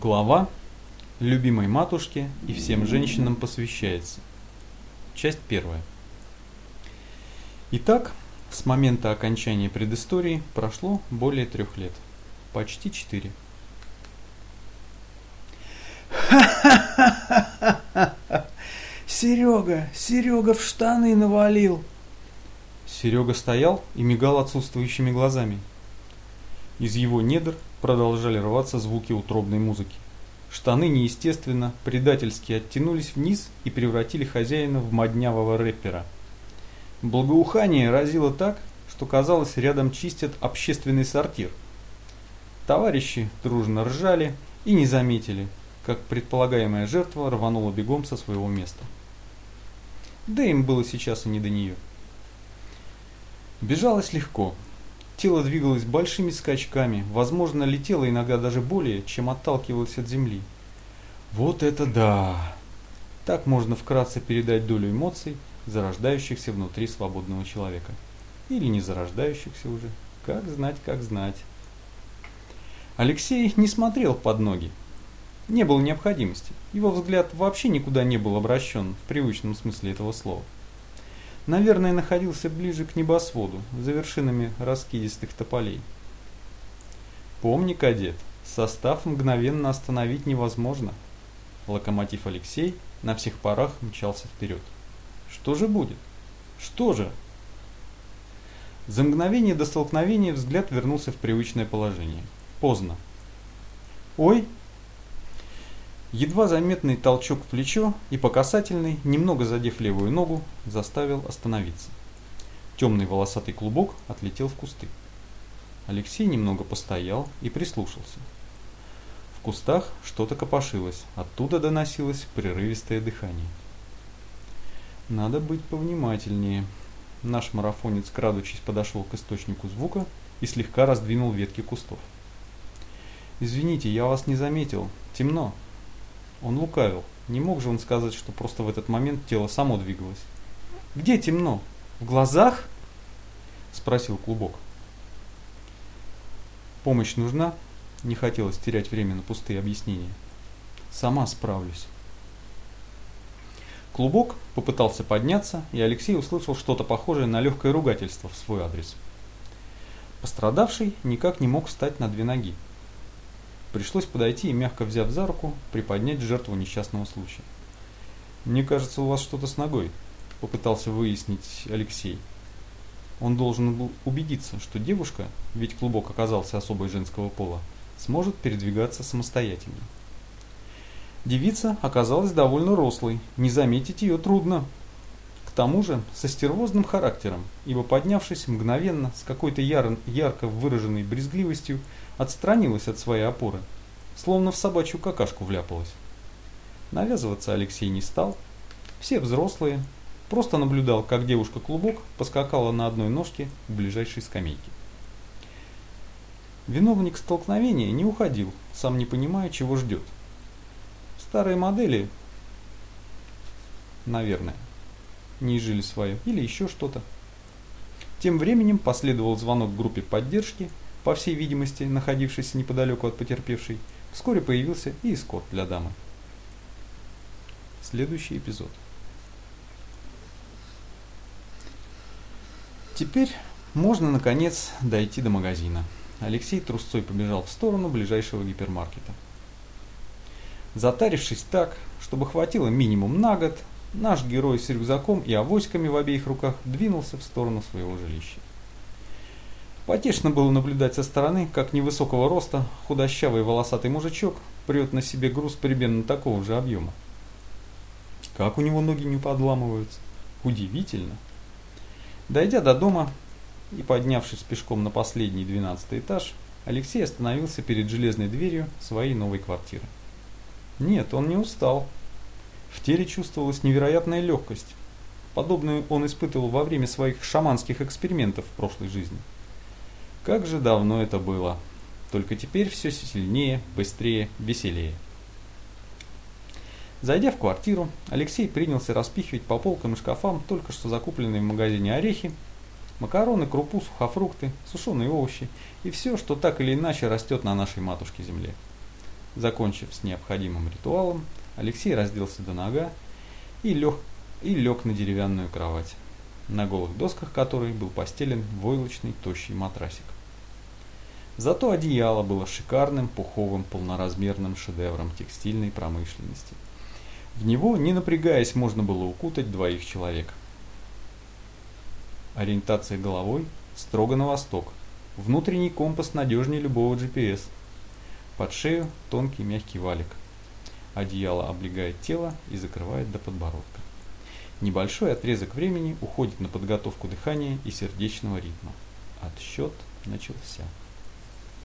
Глава любимой матушке и всем женщинам посвящается. Часть первая. Итак, с момента окончания предыстории прошло более трех лет. Почти четыре. Серега, Серега в штаны навалил. Серега стоял и мигал отсутствующими глазами. Из его недр продолжали рваться звуки утробной музыки. Штаны неестественно, предательски оттянулись вниз и превратили хозяина в моднявого рэпера. Благоухание разило так, что казалось рядом чистят общественный сортир. Товарищи дружно ржали и не заметили, как предполагаемая жертва рванула бегом со своего места. Да им было сейчас и не до нее. Бежалось легко, Тело двигалось большими скачками, возможно, летело иногда даже более, чем отталкивалось от земли. Вот это да! Так можно вкратце передать долю эмоций, зарождающихся внутри свободного человека. Или не зарождающихся уже. Как знать, как знать. Алексей не смотрел под ноги. Не было необходимости. Его взгляд вообще никуда не был обращен в привычном смысле этого слова наверное, находился ближе к небосводу, за вершинами раскидистых тополей. Помни, кадет, состав мгновенно остановить невозможно. Локомотив Алексей на всех парах мчался вперед. Что же будет? Что же? За мгновение до столкновения взгляд вернулся в привычное положение. Поздно. «Ой!» Едва заметный толчок в плечо и по касательной, немного задев левую ногу, заставил остановиться. Темный волосатый клубок отлетел в кусты. Алексей немного постоял и прислушался. В кустах что-то копошилось, оттуда доносилось прерывистое дыхание. Надо быть повнимательнее. Наш марафонец, крадучись, подошел к источнику звука и слегка раздвинул ветки кустов. «Извините, я вас не заметил. Темно», он лукавил. Не мог же он сказать, что просто в этот момент тело само двигалось. «Где темно? В глазах?» – спросил клубок. «Помощь нужна?» Не хотелось терять время на пустые объяснения. «Сама справлюсь». Клубок попытался подняться, и Алексей услышал что-то похожее на легкое ругательство в свой адрес. Пострадавший никак не мог встать на две ноги. Пришлось подойти и, мягко взяв за руку, приподнять жертву несчастного случая. «Мне кажется, у вас что-то с ногой», – попытался выяснить Алексей. Он должен был убедиться, что девушка, ведь клубок оказался особой женского пола, сможет передвигаться самостоятельно. Девица оказалась довольно рослой, не заметить ее трудно. К тому же со стервозным характером, ибо поднявшись мгновенно с какой-то яр ярко выраженной брезгливостью, отстранилась от своей опоры, словно в собачью какашку вляпалась. Навязываться Алексей не стал. Все взрослые. Просто наблюдал, как девушка-клубок поскакала на одной ножке к ближайшей скамейке. Виновник столкновения не уходил, сам не понимая, чего ждет. Старые модели, наверное, не жили свое или еще что-то. Тем временем последовал звонок группе поддержки, по всей видимости, находившийся неподалеку от потерпевшей, вскоре появился и эскорт для дамы. Следующий эпизод. Теперь можно, наконец, дойти до магазина. Алексей трусцой побежал в сторону ближайшего гипермаркета. Затарившись так, чтобы хватило минимум на год, наш герой с рюкзаком и авоськами в обеих руках двинулся в сторону своего жилища. Потешно было наблюдать со стороны, как невысокого роста худощавый волосатый мужичок прет на себе груз примерно такого же объема. Как у него ноги не подламываются. Удивительно. Дойдя до дома и поднявшись пешком на последний двенадцатый этаж, Алексей остановился перед железной дверью своей новой квартиры. Нет, он не устал. В теле чувствовалась невероятная легкость. Подобную он испытывал во время своих шаманских экспериментов в прошлой жизни. Как же давно это было. Только теперь все сильнее, быстрее, веселее. Зайдя в квартиру, Алексей принялся распихивать по полкам и шкафам только что закупленные в магазине орехи, макароны, крупу, сухофрукты, сушеные овощи и все, что так или иначе растет на нашей матушке земле. Закончив с необходимым ритуалом, Алексей разделся до нога и лег, и лег на деревянную кровать, на голых досках которой был постелен войлочный тощий матрасик. Зато одеяло было шикарным пуховым полноразмерным шедевром текстильной промышленности. В него, не напрягаясь, можно было укутать двоих человек. Ориентация головой строго на восток. Внутренний компас надежнее любого GPS. Под шею тонкий мягкий валик. Одеяло облегает тело и закрывает до подбородка. Небольшой отрезок времени уходит на подготовку дыхания и сердечного ритма. Отсчет начался.